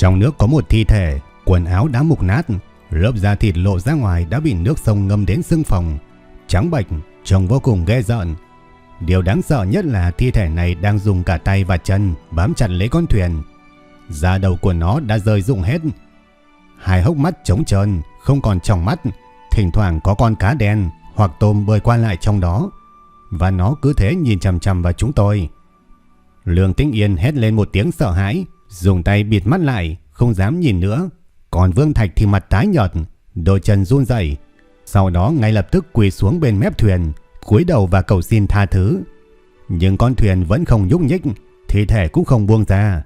Trong nước có một thi thể, quần áo đã mục nát, lớp da thịt lộ ra ngoài đã bị nước sông ngâm đến xương phòng, trắng bệch, trông vô cùng ghê rợn. Điều đáng sợ nhất là thi thể này đang dùng cả tay và chân bám chặt lấy con thuyền. Da đầu của nó đã rơi rụng hết. Hai hốc mắt trống trơn, không còn trong mắt, thỉnh thoảng có con cá đen hoặc tôm bơi qua lại trong đó. Và nó cứ thế nhìn chằm chằm vào chúng tôi. Lương Tĩnh Yên hét lên một tiếng sợ hãi, Dùng tay bịt mắt lại, không dám nhìn nữa. Còn Vương Thạch thì mặt tái nhợt, đôi chân run rẩy. Sau đó ngay lập tức quỳ xuống bên mép thuyền, cúi đầu và cầu xin tha thứ. Nhưng con thuyền vẫn không nhúc nhích, thi thể cũng không buông ra.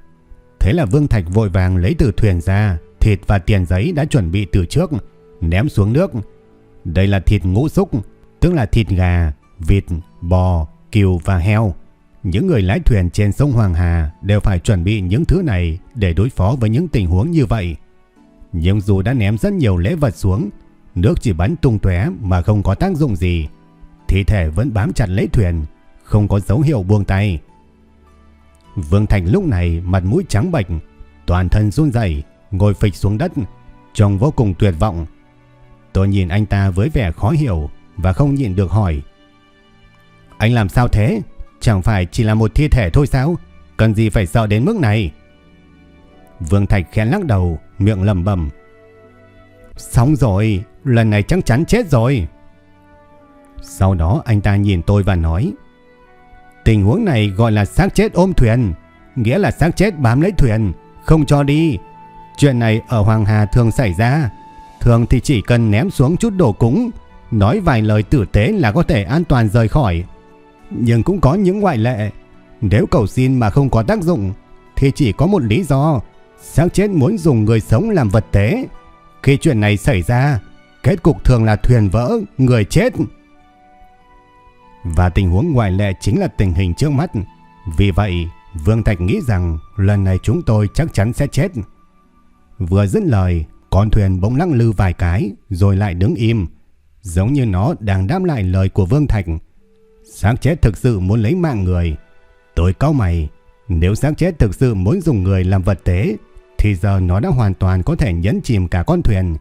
Thế là Vương Thạch vội vàng lấy từ thuyền ra thịt và tiền giấy đã chuẩn bị từ trước, ném xuống nước. Đây là thịt ngũ xúc, tức là thịt gà, vịt, bò, cừu và heo. Những người lái thuyền trên sông Hoàng Hà đều phải chuẩn bị những thứ này để đối phó với những tình huống như vậy. Nhưng dù đã ném rất nhiều lễ vật xuống, nước chỉ bắn tung tóe mà không có tác dụng gì. Thi thể vẫn bám chặt lấy thuyền, không có dấu hiệu buông tay. Vương Thành lúc này mặt mũi trắng bệch, toàn thân run rẩy, ngồi phịch xuống đất, trông vô cùng tuyệt vọng. Tôi nhìn anh ta với vẻ khó hiểu và không nhịn được hỏi. Anh làm sao thế? Chẳng phải chỉ là một thi thể thôi sao? Cần gì phải sợ đến mức này? Vương Thạch khẽ lắc đầu, Miệng lầm bầm Xong rồi, Lần này chắc chắn chết rồi. Sau đó anh ta nhìn tôi và nói, Tình huống này gọi là xác chết ôm thuyền, Nghĩa là xác chết bám lấy thuyền, Không cho đi. Chuyện này ở Hoàng Hà thường xảy ra. Thường thì chỉ cần ném xuống chút đồ cúng, Nói vài lời tử tế là có thể an toàn rời khỏi nhưng cũng có những ngoại lệ. Nếu cầu xin mà không có tác dụng thì chỉ có một lý do, xác chết muốn dùng người sống làm vật tế. Khi chuyện này xảy ra, kết cục thường là thuyền vỡ, người chết. Và tình huống ngoại lệ chính là tình hình trước mắt. Vì vậy, Vương Thạch nghĩ rằng lần này chúng tôi chắc chắn sẽ chết. Vừa dứt lời, con thuyền bỗng lắc lư vài cái rồi lại đứng im, giống như nó đang đáp lại lời của Vương Thạch. Xác chết thực sự muốn lấy mạng người. Tôi cao mày, nếu xác chết thực sự muốn dùng người làm vật tế, thì giờ nó đã hoàn toàn có thể nhấn chìm cả con thuyền.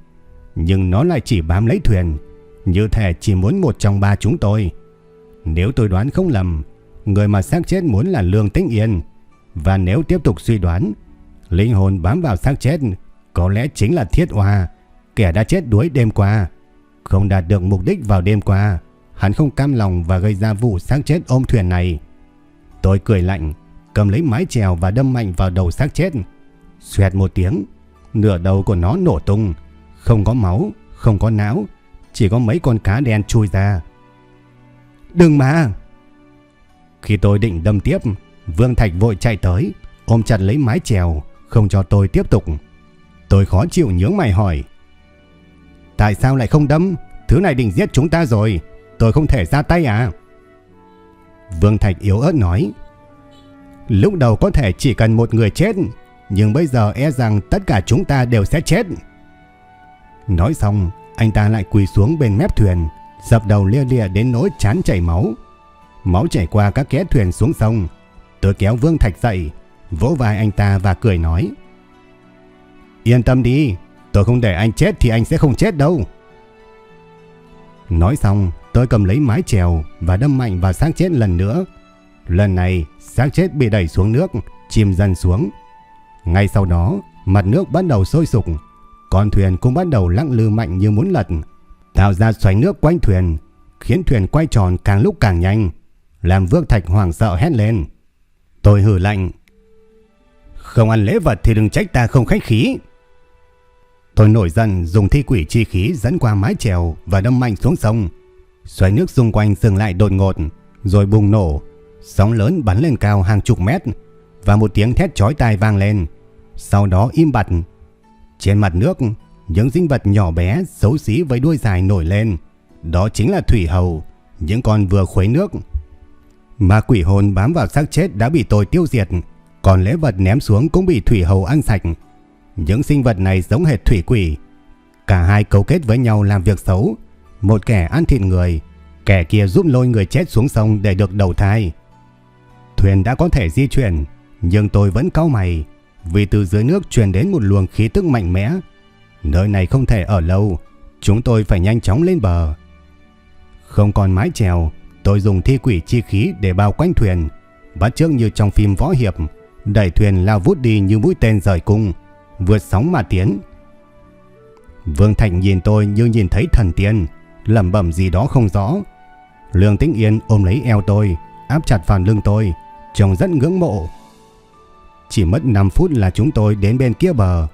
Nhưng nó lại chỉ bám lấy thuyền, như thể chỉ muốn một trong ba chúng tôi. Nếu tôi đoán không lầm, người mà xác chết muốn là Lương Tĩnh Yên. Và nếu tiếp tục suy đoán, linh hồn bám vào xác chết có lẽ chính là Thiết Hoa, kẻ đã chết đuối đêm qua. Không đạt được mục đích vào đêm qua, Hắn không cam lòng và gây ra vụ xác chết ôm thuyền này. Tôi cười lạnh, cầm lấy mái chèo và đâm mạnh vào đầu xác chết. Xoẹt một tiếng, nửa đầu của nó nổ tung, không có máu, không có não, chỉ có mấy con cá đen chui ra. Đừng mà! Khi tôi định đâm tiếp, Vương Thạch vội chạy tới, ôm chặt lấy mái chèo, không cho tôi tiếp tục. Tôi khó chịu nhướng mày hỏi. Tại sao lại không đâm? Thứ này định giết chúng ta rồi tôi không thể ra tay à? Vương Thạch yếu ớt nói. Lúc đầu có thể chỉ cần một người chết, nhưng bây giờ e rằng tất cả chúng ta đều sẽ chết. Nói xong, anh ta lại quỳ xuống bên mép thuyền, dập đầu lia lịa đến nỗi chán chảy máu. Máu chảy qua các ké thuyền xuống sông. Tôi kéo Vương Thạch dậy, vỗ vai anh ta và cười nói. Yên tâm đi, tôi không để anh chết thì anh sẽ không chết đâu. Nói xong, Tôi cầm lấy mái chèo và đâm mạnh vào xác chết lần nữa. Lần này, xác chết bị đẩy xuống nước, chìm dần xuống. Ngay sau đó, mặt nước bắt đầu sôi sục. Con thuyền cũng bắt đầu lắc lư mạnh như muốn lật. tạo ra xoáy nước quanh thuyền, khiến thuyền quay tròn càng lúc càng nhanh, làm Vương Thạch hoảng sợ hét lên. Tôi hử lạnh. Không ăn lễ vật thì đừng trách ta không khách khí. Tôi nổi giận dùng thi quỷ chi khí dẫn qua mái chèo và đâm mạnh xuống sông. Xoáy nước xung quanh dừng lại đột ngột, rồi bùng nổ. Sóng lớn bắn lên cao hàng chục mét và một tiếng thét chói tai vang lên. Sau đó im bặt. Trên mặt nước, những sinh vật nhỏ bé xấu xí với đuôi dài nổi lên. Đó chính là thủy hầu, những con vừa khuấy nước. Mà quỷ hồn bám vào xác chết đã bị tôi tiêu diệt, còn lễ vật ném xuống cũng bị thủy hầu ăn sạch. Những sinh vật này giống hệt thủy quỷ. Cả hai cấu kết với nhau làm việc xấu. Một kẻ ăn thịt người, kẻ kia giúp lôi người chết xuống sông để được đầu thai. Thuyền đã có thể di chuyển, nhưng tôi vẫn cau mày, vì từ dưới nước truyền đến một luồng khí tức mạnh mẽ. Nơi này không thể ở lâu, chúng tôi phải nhanh chóng lên bờ. Không còn mái chèo, tôi dùng thi quỷ chi khí để bao quanh thuyền, bắt chước như trong phim võ hiệp, đẩy thuyền lao vút đi như mũi tên rời cung vượt sóng mà tiến. Vương Thành nhìn tôi như nhìn thấy thần tiên, lẩm bẩm gì đó không rõ. Lương Tĩnh Yên ôm lấy eo tôi, áp chặt phản lưng tôi, trông rất ngưỡng mộ. Chỉ mất 5 phút là chúng tôi đến bên kia bờ.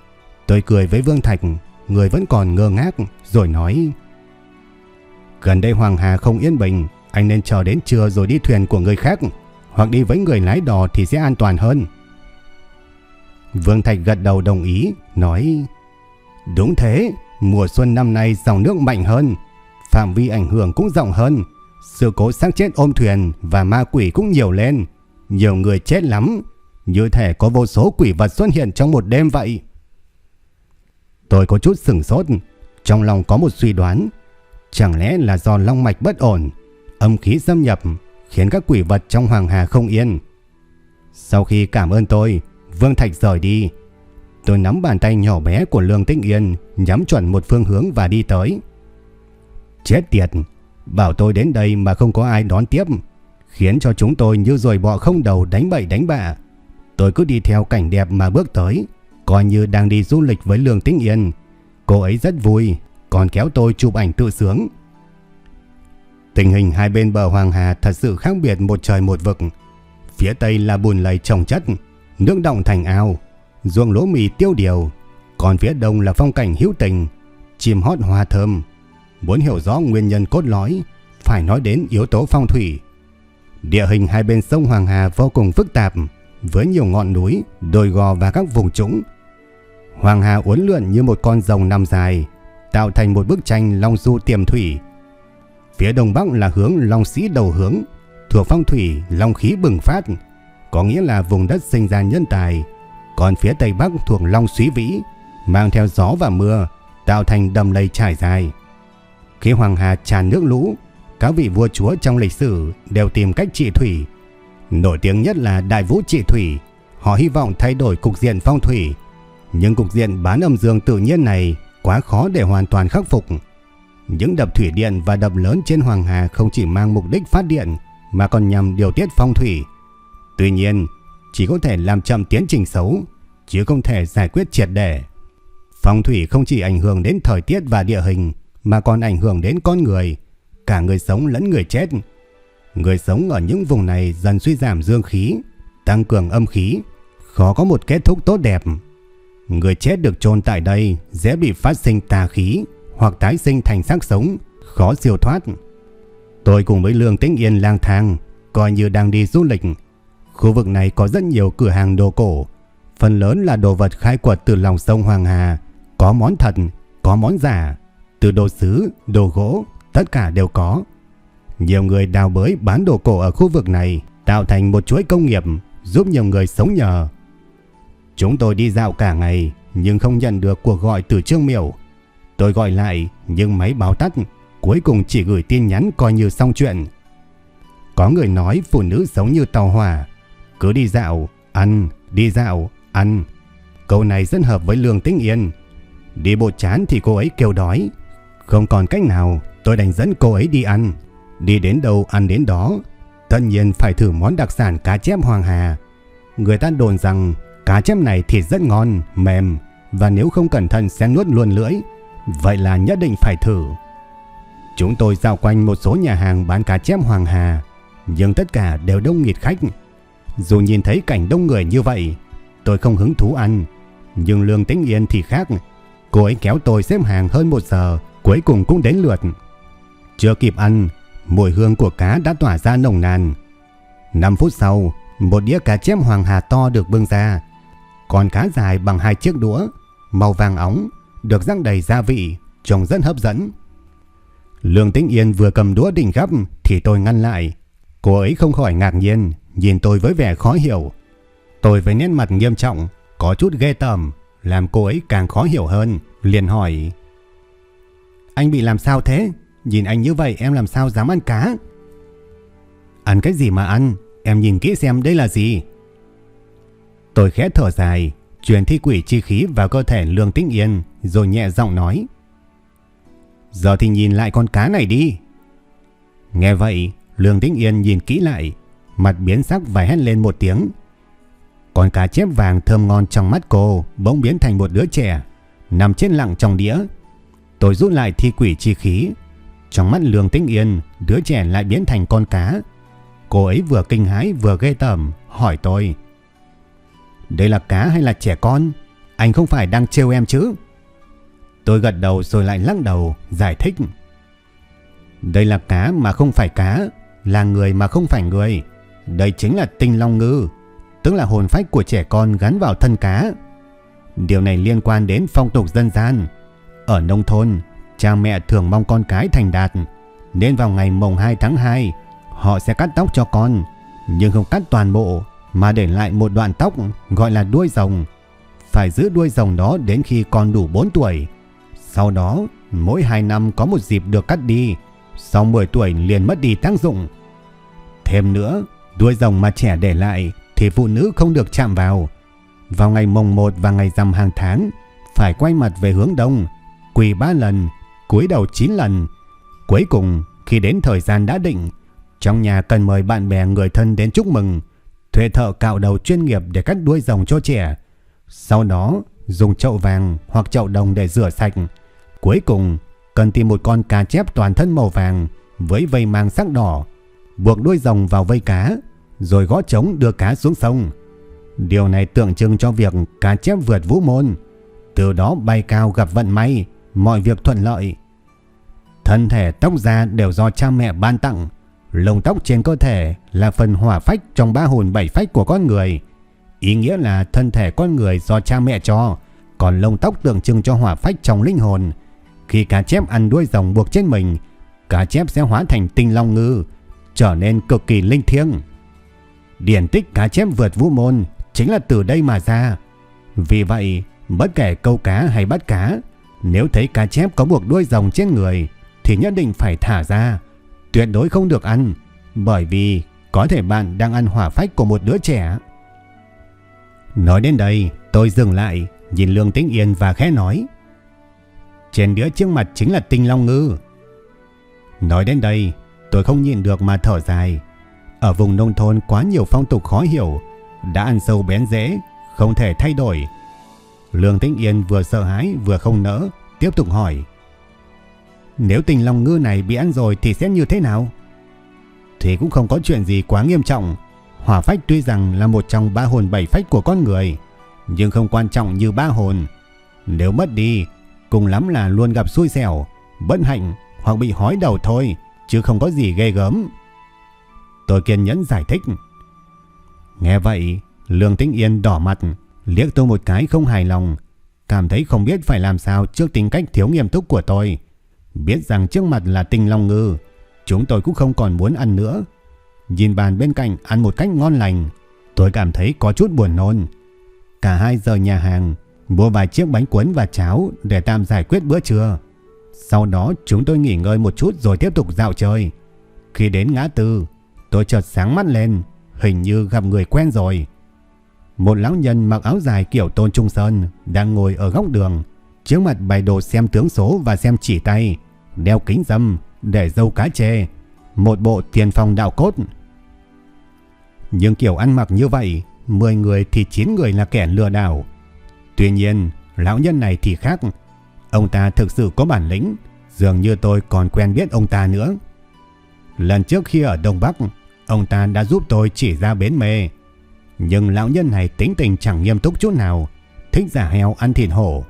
Tôi cười với Vương Thạch, người vẫn còn ngơ ngác, rồi nói Gần đây Hoàng Hà không yên bình, anh nên chờ đến trưa rồi đi thuyền của người khác, hoặc đi với người lái đò thì sẽ an toàn hơn. Vương Thạch gật đầu đồng ý, nói Đúng thế, mùa xuân năm nay dòng nước mạnh hơn, phạm vi ảnh hưởng cũng rộng hơn, sự cố xác chết ôm thuyền và ma quỷ cũng nhiều lên, nhiều người chết lắm, như thể có vô số quỷ vật xuất hiện trong một đêm vậy. Tôi có chút sửng sốt, trong lòng có một suy đoán, chẳng lẽ là do long mạch bất ổn, âm khí xâm nhập khiến các quỷ vật trong hoàng hà không yên. Sau khi cảm ơn tôi, Vương Thạch rời đi. Tôi nắm bàn tay nhỏ bé của Lương Tĩnh Yên, nhắm chuẩn một phương hướng và đi tới. Chết tiệt, bảo tôi đến đây mà không có ai đón tiếp, khiến cho chúng tôi như rồi bọ không đầu đánh bậy đánh bạ. Tôi cứ đi theo cảnh đẹp mà bước tới, coi như đang đi du lịch với Lương Tĩnh Yên. Cô ấy rất vui, còn kéo tôi chụp ảnh tự sướng. Tình hình hai bên bờ Hoàng Hà thật sự khác biệt một trời một vực. Phía Tây là bùn lầy trồng chất, nước động thành ao, ruộng lúa mì tiêu điều, còn phía đông là phong cảnh hữu tình, chim hót hoa thơm. Muốn hiểu rõ nguyên nhân cốt lõi, phải nói đến yếu tố phong thủy. Địa hình hai bên sông Hoàng Hà vô cùng phức tạp, với nhiều ngọn núi, đồi gò và các vùng trũng. Hoàng Hà uốn lượn như một con rồng nằm dài, tạo thành một bức tranh long du tiềm thủy. Phía đông bắc là hướng long sĩ đầu hướng, thuộc phong thủy long khí bừng phát, có nghĩa là vùng đất sinh ra nhân tài, còn phía tây bắc thuộc Long suý Vĩ, mang theo gió và mưa, tạo thành đầm lầy trải dài. Khi Hoàng Hà tràn nước lũ, các vị vua chúa trong lịch sử đều tìm cách trị thủy. Nổi tiếng nhất là Đại Vũ trị thủy, họ hy vọng thay đổi cục diện phong thủy, nhưng cục diện bán âm dương tự nhiên này quá khó để hoàn toàn khắc phục. Những đập thủy điện và đập lớn trên Hoàng Hà không chỉ mang mục đích phát điện mà còn nhằm điều tiết phong thủy. Tuy nhiên, chỉ có thể làm chậm tiến trình xấu, chứ không thể giải quyết triệt để. Phong thủy không chỉ ảnh hưởng đến thời tiết và địa hình, mà còn ảnh hưởng đến con người, cả người sống lẫn người chết. Người sống ở những vùng này dần suy giảm dương khí, tăng cường âm khí, khó có một kết thúc tốt đẹp. Người chết được chôn tại đây dễ bị phát sinh tà khí hoặc tái sinh thành xác sống, khó siêu thoát. Tôi cùng với Lương Tĩnh Yên lang thang, coi như đang đi du lịch, Khu vực này có rất nhiều cửa hàng đồ cổ, phần lớn là đồ vật khai quật từ lòng sông Hoàng Hà, có món thật, có món giả, từ đồ sứ, đồ gỗ, tất cả đều có. Nhiều người đào bới bán đồ cổ ở khu vực này, tạo thành một chuỗi công nghiệp giúp nhiều người sống nhờ. Chúng tôi đi dạo cả ngày nhưng không nhận được cuộc gọi từ Trương Miểu. Tôi gọi lại nhưng máy báo tắt, cuối cùng chỉ gửi tin nhắn coi như xong chuyện. Có người nói phụ nữ sống như tàu hỏa, cứ đi dạo, ăn, đi dạo, ăn. Câu này rất hợp với Lương Tĩnh Yên. Đi bộ chán thì cô ấy kêu đói. Không còn cách nào, tôi đành dẫn cô ấy đi ăn. Đi đến đâu ăn đến đó. Tất nhiên phải thử món đặc sản cá chép Hoàng Hà. Người ta đồn rằng cá chép này thịt rất ngon, mềm và nếu không cẩn thận sẽ nuốt luôn lưỡi. Vậy là nhất định phải thử. Chúng tôi dạo quanh một số nhà hàng bán cá chép Hoàng Hà, nhưng tất cả đều đông nghịt khách. Dù nhìn thấy cảnh đông người như vậy, tôi không hứng thú ăn, nhưng Lương Tĩnh Yên thì khác. Cô ấy kéo tôi xếp hàng hơn một giờ, cuối cùng cũng đến lượt. Chưa kịp ăn, mùi hương của cá đã tỏa ra nồng nàn. 5 phút sau, một đĩa cá chép Hoàng Hà to được bưng ra. Còn cá dài bằng hai chiếc đũa, màu vàng óng, được răng đầy gia vị, trông rất hấp dẫn. Lương Tĩnh Yên vừa cầm đũa định gắp thì tôi ngăn lại. Cô ấy không khỏi ngạc nhiên, nhìn tôi với vẻ khó hiểu. Tôi với nét mặt nghiêm trọng, có chút ghê tởm, làm cô ấy càng khó hiểu hơn, liền hỏi. Anh bị làm sao thế? Nhìn anh như vậy em làm sao dám ăn cá? Ăn cái gì mà ăn? Em nhìn kỹ xem đây là gì? Tôi khẽ thở dài, truyền thi quỷ chi khí vào cơ thể Lương Tĩnh Yên, rồi nhẹ giọng nói. Giờ thì nhìn lại con cá này đi. Nghe vậy, Lương Tĩnh Yên nhìn kỹ lại, mặt biến sắc và hét lên một tiếng. Con cá chép vàng thơm ngon trong mắt cô bỗng biến thành một đứa trẻ, nằm trên lặng trong đĩa. Tôi rút lại thi quỷ chi khí. Trong mắt Lương Tĩnh Yên, đứa trẻ lại biến thành con cá. Cô ấy vừa kinh hãi vừa ghê tởm, hỏi tôi. Đây là cá hay là trẻ con? Anh không phải đang trêu em chứ? Tôi gật đầu rồi lại lắc đầu, giải thích. Đây là cá mà không phải cá, là người mà không phải người. Đây chính là tinh long ngư, tức là hồn phách của trẻ con gắn vào thân cá. Điều này liên quan đến phong tục dân gian. Ở nông thôn, cha mẹ thường mong con cái thành đạt, nên vào ngày mùng 2 tháng 2, họ sẽ cắt tóc cho con, nhưng không cắt toàn bộ mà để lại một đoạn tóc gọi là đuôi rồng. Phải giữ đuôi rồng đó đến khi con đủ 4 tuổi. Sau đó, mỗi 2 năm có một dịp được cắt đi, sau 10 tuổi liền mất đi tác dụng. Thêm nữa, đuôi rồng mà trẻ để lại thì phụ nữ không được chạm vào. Vào ngày mùng 1 và ngày rằm hàng tháng, phải quay mặt về hướng đông, quỳ 3 lần, cúi đầu 9 lần. Cuối cùng, khi đến thời gian đã định, trong nhà cần mời bạn bè người thân đến chúc mừng, thuê thợ cạo đầu chuyên nghiệp để cắt đuôi rồng cho trẻ. Sau đó, dùng chậu vàng hoặc chậu đồng để rửa sạch. Cuối cùng, cần tìm một con cá chép toàn thân màu vàng với vây mang sắc đỏ, buộc đuôi rồng vào vây cá, rồi gõ trống đưa cá xuống sông. Điều này tượng trưng cho việc cá chép vượt vũ môn, từ đó bay cao gặp vận may, mọi việc thuận lợi. Thân thể tóc da đều do cha mẹ ban tặng, lông tóc trên cơ thể là phần hỏa phách trong ba hồn bảy phách của con người. Ý nghĩa là thân thể con người do cha mẹ cho, còn lông tóc tượng trưng cho hỏa phách trong linh hồn. Khi cá chép ăn đuôi rồng buộc trên mình, cá chép sẽ hóa thành tinh long ngư, trở nên cực kỳ linh thiêng. Điển tích cá chép vượt vũ môn chính là từ đây mà ra. Vì vậy, bất kể câu cá hay bắt cá, nếu thấy cá chép có buộc đuôi rồng trên người thì nhất định phải thả ra, tuyệt đối không được ăn, bởi vì có thể bạn đang ăn hỏa phách của một đứa trẻ. Nói đến đây, tôi dừng lại, nhìn Lương Tĩnh Yên và khẽ nói. Trên đĩa trước mặt chính là tinh long ngư. Nói đến đây, tôi không nhìn được mà thở dài. Ở vùng nông thôn quá nhiều phong tục khó hiểu, đã ăn sâu bén dễ, không thể thay đổi. Lương Tĩnh Yên vừa sợ hãi vừa không nỡ, tiếp tục hỏi. Nếu tình lòng ngư này bị ăn rồi thì sẽ như thế nào? Thì cũng không có chuyện gì quá nghiêm trọng. Hỏa phách tuy rằng là một trong ba hồn bảy phách của con người, nhưng không quan trọng như ba hồn. Nếu mất đi, cùng lắm là luôn gặp xui xẻo, bất hạnh hoặc bị hói đầu thôi, chứ không có gì ghê gớm. Tôi kiên nhẫn giải thích. Nghe vậy, Lương Tĩnh Yên đỏ mặt, liếc tôi một cái không hài lòng, cảm thấy không biết phải làm sao trước tính cách thiếu nghiêm túc của tôi. Biết rằng trước mặt là tình long ngư, chúng tôi cũng không còn muốn ăn nữa. Nhìn bàn bên cạnh ăn một cách ngon lành, tôi cảm thấy có chút buồn nôn. Cả hai giờ nhà hàng, mua vài chiếc bánh cuốn và cháo để tạm giải quyết bữa trưa. Sau đó chúng tôi nghỉ ngơi một chút rồi tiếp tục dạo chơi. Khi đến ngã tư, tôi chợt sáng mắt lên, hình như gặp người quen rồi. Một lão nhân mặc áo dài kiểu tôn trung sơn đang ngồi ở góc đường, trước mặt bày đồ xem tướng số và xem chỉ tay, đeo kính dâm, để dâu cá chê, một bộ tiền phong đạo cốt. Nhưng kiểu ăn mặc như vậy, 10 người thì 9 người là kẻ lừa đảo. Tuy nhiên, lão nhân này thì khác. Ông ta thực sự có bản lĩnh, Dường như tôi còn quen biết ông ta nữa. Lần trước khi ở Đông Bắc, ông ta đã giúp tôi chỉ ra bến mê. Nhưng lão nhân này tính tình chẳng nghiêm túc chút nào, thích giả heo ăn thịt hổ.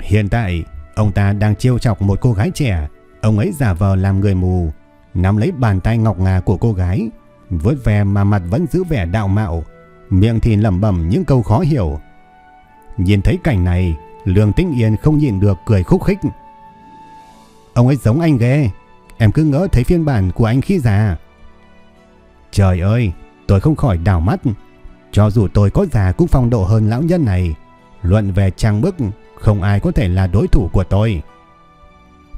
Hiện tại, ông ta đang chiêu chọc một cô gái trẻ, ông ấy giả vờ làm người mù, nắm lấy bàn tay ngọc ngà của cô gái, vớt ve mà mặt vẫn giữ vẻ đạo mạo, miệng thì lẩm bẩm những câu khó hiểu. Nhìn thấy cảnh này, Lương Tĩnh Yên không nhịn được cười khúc khích. Ông ấy giống anh ghê, em cứ ngỡ thấy phiên bản của anh khi già. Trời ơi, tôi không khỏi đảo mắt. Cho dù tôi có già cũng phong độ hơn lão nhân này, luận về trang bức, không ai có thể là đối thủ của tôi.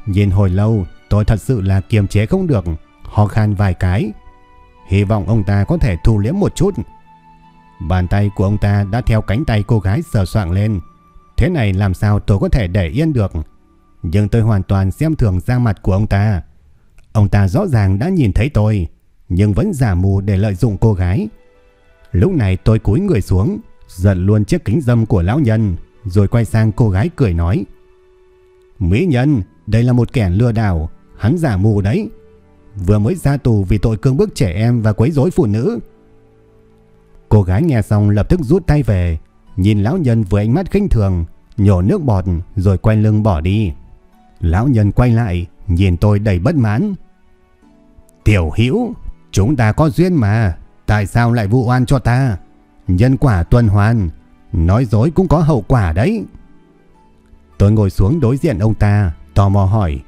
Nhìn hồi lâu, tôi thật sự là kiềm chế không được, ho khan vài cái. Hy vọng ông ta có thể thu liếm một chút. Bàn tay của ông ta đã theo cánh tay cô gái sờ soạng lên. Thế này làm sao tôi có thể để yên được. Nhưng tôi hoàn toàn xem thường da mặt của ông ta. Ông ta rõ ràng đã nhìn thấy tôi, nhưng vẫn giả mù để lợi dụng cô gái. Lúc này tôi cúi người xuống, giật luôn chiếc kính dâm của lão nhân, rồi quay sang cô gái cười nói. Mỹ nhân, đây là một kẻ lừa đảo, hắn giả mù đấy. Vừa mới ra tù vì tội cương bức trẻ em và quấy rối phụ nữ. Cô gái nghe xong lập tức rút tay về, nhìn lão nhân với ánh mắt khinh thường, nhổ nước bọt rồi quay lưng bỏ đi. Lão nhân quay lại, nhìn tôi đầy bất mãn. Tiểu Hữu, chúng ta có duyên mà, tại sao lại vụ oan cho ta? Nhân quả tuần hoàn, nói dối cũng có hậu quả đấy. Tôi ngồi xuống đối diện ông ta, tò mò hỏi.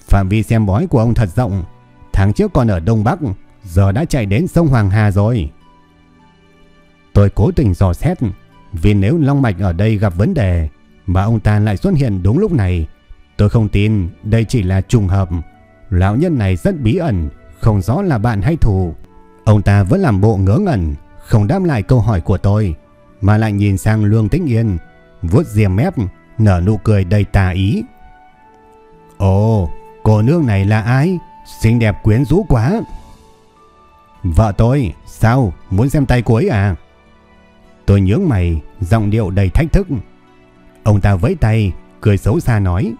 Phạm vi xem bói của ông thật rộng, tháng trước còn ở Đông Bắc, giờ đã chạy đến sông Hoàng Hà rồi. Tôi cố tình dò xét, vì nếu Long Mạch ở đây gặp vấn đề, mà ông ta lại xuất hiện đúng lúc này, tôi không tin đây chỉ là trùng hợp. Lão nhân này rất bí ẩn, không rõ là bạn hay thù. Ông ta vẫn làm bộ ngớ ngẩn, không đáp lại câu hỏi của tôi, mà lại nhìn sang Lương Tĩnh Yên, vuốt diềm mép, nở nụ cười đầy tà ý. Ồ, cô nương này là ai? Xinh đẹp quyến rũ quá. Vợ tôi, sao? Muốn xem tay cô ấy à? Tôi nhướng mày, giọng điệu đầy thách thức. Ông ta vẫy tay, cười xấu xa nói.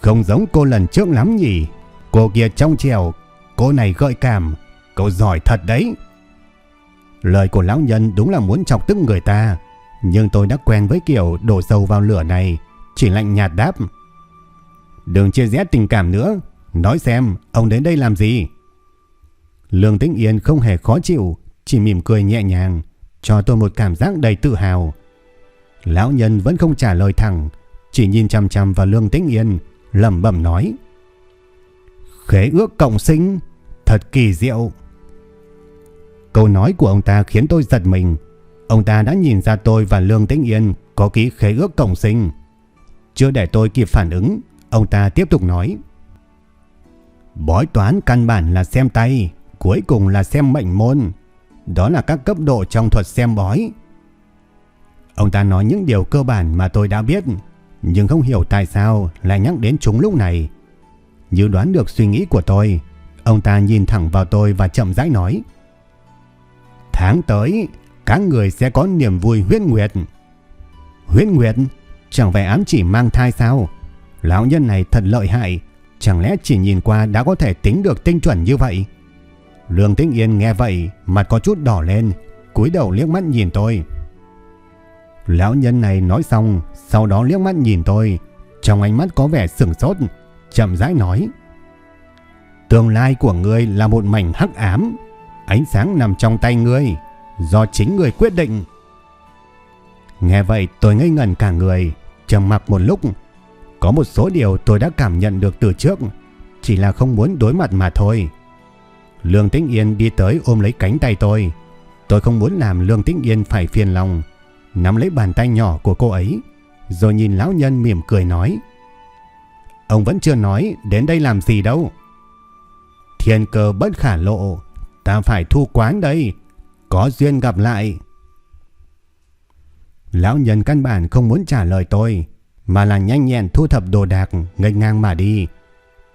Không giống cô lần trước lắm nhỉ. Cô kia trong trèo, cô này gợi cảm. Cậu giỏi thật đấy. Lời của lão nhân đúng là muốn chọc tức người ta. Nhưng tôi đã quen với kiểu đổ dầu vào lửa này. Chỉ lạnh nhạt đáp. Đừng chia rẽ tình cảm nữa. Nói xem, ông đến đây làm gì? Lương Tĩnh Yên không hề khó chịu, chỉ mỉm cười nhẹ nhàng, cho tôi một cảm giác đầy tự hào. Lão nhân vẫn không trả lời thẳng, chỉ nhìn chăm chăm vào Lương Tĩnh Yên, lẩm bẩm nói: "Khế ước cộng sinh, thật kỳ diệu." Câu nói của ông ta khiến tôi giật mình. Ông ta đã nhìn ra tôi và Lương Tĩnh Yên có ký khế ước cộng sinh. Chưa để tôi kịp phản ứng, ông ta tiếp tục nói: Bói toán căn bản là xem tay, cuối cùng là xem mệnh môn. Đó là các cấp độ trong thuật xem bói. Ông ta nói những điều cơ bản mà tôi đã biết, nhưng không hiểu tại sao lại nhắc đến chúng lúc này. Như đoán được suy nghĩ của tôi, ông ta nhìn thẳng vào tôi và chậm rãi nói. Tháng tới, các người sẽ có niềm vui huyết nguyệt. Huyết nguyệt? Chẳng phải ám chỉ mang thai sao? Lão nhân này thật lợi hại, chẳng lẽ chỉ nhìn qua đã có thể tính được tinh chuẩn như vậy? Lương Tĩnh Yên nghe vậy, mặt có chút đỏ lên, cúi đầu liếc mắt nhìn tôi. Lão nhân này nói xong, sau đó liếc mắt nhìn tôi, trong ánh mắt có vẻ sửng sốt, chậm rãi nói: "Tương lai của ngươi là một mảnh hắc ám, ánh sáng nằm trong tay ngươi, do chính ngươi quyết định." Nghe vậy tôi ngây ngẩn cả người, trầm mặc một lúc. Có một số điều tôi đã cảm nhận được từ trước, chỉ là không muốn đối mặt mà thôi. Lương Tĩnh Yên đi tới ôm lấy cánh tay tôi. Tôi không muốn làm Lương Tĩnh Yên phải phiền lòng. Nắm lấy bàn tay nhỏ của cô ấy. Rồi nhìn lão nhân mỉm cười nói. Ông vẫn chưa nói đến đây làm gì đâu. Thiên cơ bất khả lộ. Ta phải thu quán đây. Có duyên gặp lại. Lão nhân căn bản không muốn trả lời tôi. Mà là nhanh nhẹn thu thập đồ đạc ngây ngang mà đi.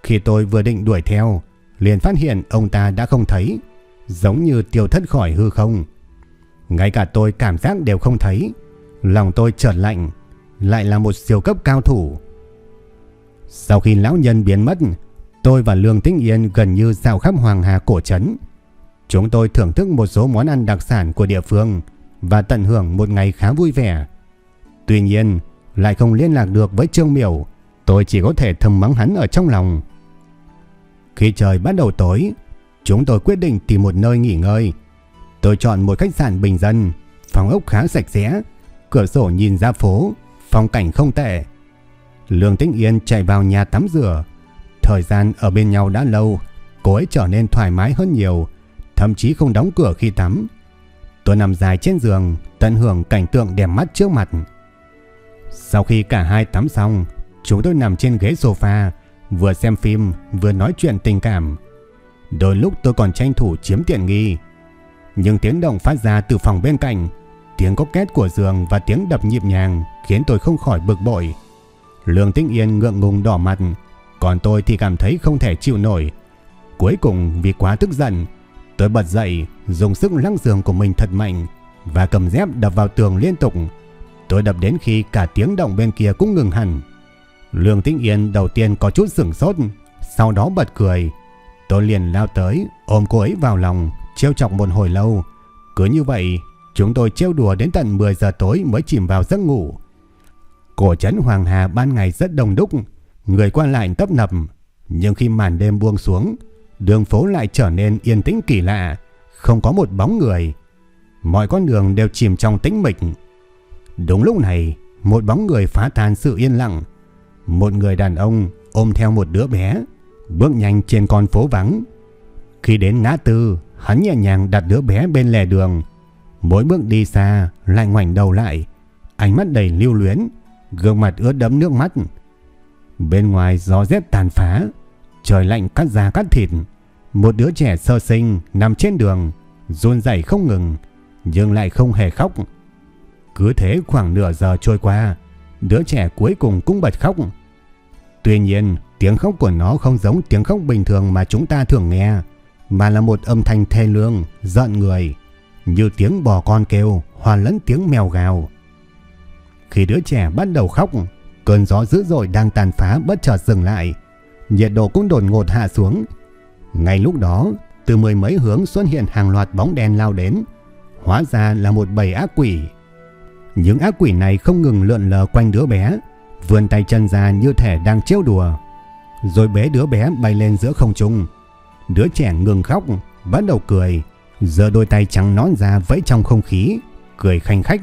Khi tôi vừa định đuổi theo liền phát hiện ông ta đã không thấy, giống như tiêu thất khỏi hư không. Ngay cả tôi cảm giác đều không thấy, lòng tôi chợt lạnh, lại là một siêu cấp cao thủ. Sau khi lão nhân biến mất, tôi và Lương Tĩnh Yên gần như dạo khắp Hoàng Hà cổ trấn. Chúng tôi thưởng thức một số món ăn đặc sản của địa phương và tận hưởng một ngày khá vui vẻ. Tuy nhiên, lại không liên lạc được với Trương Miểu, tôi chỉ có thể thầm mắng hắn ở trong lòng. Khi trời bắt đầu tối, chúng tôi quyết định tìm một nơi nghỉ ngơi. Tôi chọn một khách sạn bình dân, phòng ốc khá sạch sẽ, cửa sổ nhìn ra phố, phong cảnh không tệ. Lương Tĩnh Yên chạy vào nhà tắm rửa. Thời gian ở bên nhau đã lâu, cô ấy trở nên thoải mái hơn nhiều, thậm chí không đóng cửa khi tắm. Tôi nằm dài trên giường, tận hưởng cảnh tượng đẹp mắt trước mặt. Sau khi cả hai tắm xong, chúng tôi nằm trên ghế sofa, vừa xem phim, vừa nói chuyện tình cảm. Đôi lúc tôi còn tranh thủ chiếm tiện nghi. Nhưng tiếng động phát ra từ phòng bên cạnh, tiếng có két của giường và tiếng đập nhịp nhàng khiến tôi không khỏi bực bội. Lương Tĩnh Yên ngượng ngùng đỏ mặt, còn tôi thì cảm thấy không thể chịu nổi. Cuối cùng vì quá tức giận, tôi bật dậy, dùng sức lăng giường của mình thật mạnh và cầm dép đập vào tường liên tục. Tôi đập đến khi cả tiếng động bên kia cũng ngừng hẳn. Lương Tĩnh Yên đầu tiên có chút sửng sốt, sau đó bật cười. Tôi liền lao tới, ôm cô ấy vào lòng, trêu chọc một hồi lâu. Cứ như vậy, chúng tôi trêu đùa đến tận 10 giờ tối mới chìm vào giấc ngủ. Cổ trấn Hoàng Hà ban ngày rất đông đúc, người qua lại tấp nập, nhưng khi màn đêm buông xuống, đường phố lại trở nên yên tĩnh kỳ lạ, không có một bóng người. Mọi con đường đều chìm trong tĩnh mịch. Đúng lúc này, một bóng người phá tan sự yên lặng. Một người đàn ông ôm theo một đứa bé, bước nhanh trên con phố vắng. Khi đến ngã tư, hắn nhẹ nhàng đặt đứa bé bên lề đường. Mỗi bước đi xa, lại ngoảnh đầu lại, ánh mắt đầy lưu luyến, gương mặt ướt đẫm nước mắt. Bên ngoài gió rét tàn phá, trời lạnh cắt da cắt thịt. Một đứa trẻ sơ sinh nằm trên đường, run rẩy không ngừng, nhưng lại không hề khóc. Cứ thế khoảng nửa giờ trôi qua, đứa trẻ cuối cùng cũng bật khóc. Tuy nhiên, tiếng khóc của nó không giống tiếng khóc bình thường mà chúng ta thường nghe, mà là một âm thanh thê lương, giận người, như tiếng bò con kêu, hòa lẫn tiếng mèo gào. Khi đứa trẻ bắt đầu khóc, cơn gió dữ dội đang tàn phá bất chợt dừng lại. Nhiệt độ cũng đột ngột hạ xuống. Ngay lúc đó, từ mười mấy hướng xuất hiện hàng loạt bóng đen lao đến. Hóa ra là một bầy ác quỷ. Những ác quỷ này không ngừng lượn lờ quanh đứa bé, vươn tay chân ra như thể đang trêu đùa. Rồi bế đứa bé bay lên giữa không trung. Đứa trẻ ngừng khóc, bắt đầu cười, giơ đôi tay trắng nón ra vẫy trong không khí, cười khanh khách.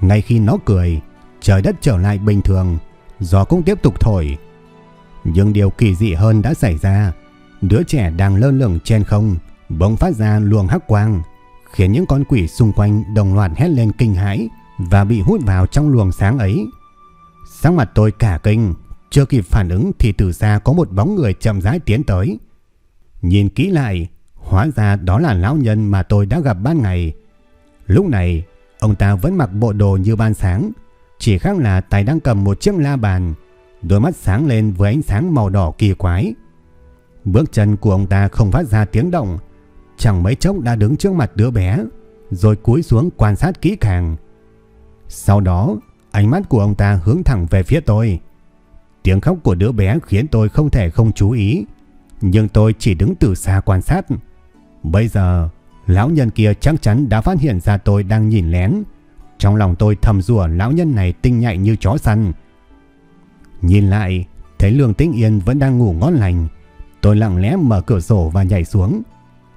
Ngay khi nó cười, trời đất trở lại bình thường, gió cũng tiếp tục thổi. Nhưng điều kỳ dị hơn đã xảy ra. Đứa trẻ đang lơ lửng trên không, bỗng phát ra luồng hắc quang, khiến những con quỷ xung quanh đồng loạt hét lên kinh hãi và bị hút vào trong luồng sáng ấy. Sáng mặt tôi cả kinh, chưa kịp phản ứng thì từ xa có một bóng người chậm rãi tiến tới. Nhìn kỹ lại, hóa ra đó là lão nhân mà tôi đã gặp ban ngày. Lúc này, Ông ta vẫn mặc bộ đồ như ban sáng, chỉ khác là tay đang cầm một chiếc la bàn, đôi mắt sáng lên với ánh sáng màu đỏ kỳ quái. Bước chân của ông ta không phát ra tiếng động, chẳng mấy chốc đã đứng trước mặt đứa bé, rồi cúi xuống quan sát kỹ càng. Sau đó, ánh mắt của ông ta hướng thẳng về phía tôi. Tiếng khóc của đứa bé khiến tôi không thể không chú ý, nhưng tôi chỉ đứng từ xa quan sát. Bây giờ, Lão nhân kia chắc chắn đã phát hiện ra tôi đang nhìn lén. Trong lòng tôi thầm rủa lão nhân này tinh nhạy như chó săn. Nhìn lại, thấy Lương Tĩnh Yên vẫn đang ngủ ngon lành. Tôi lặng lẽ mở cửa sổ và nhảy xuống.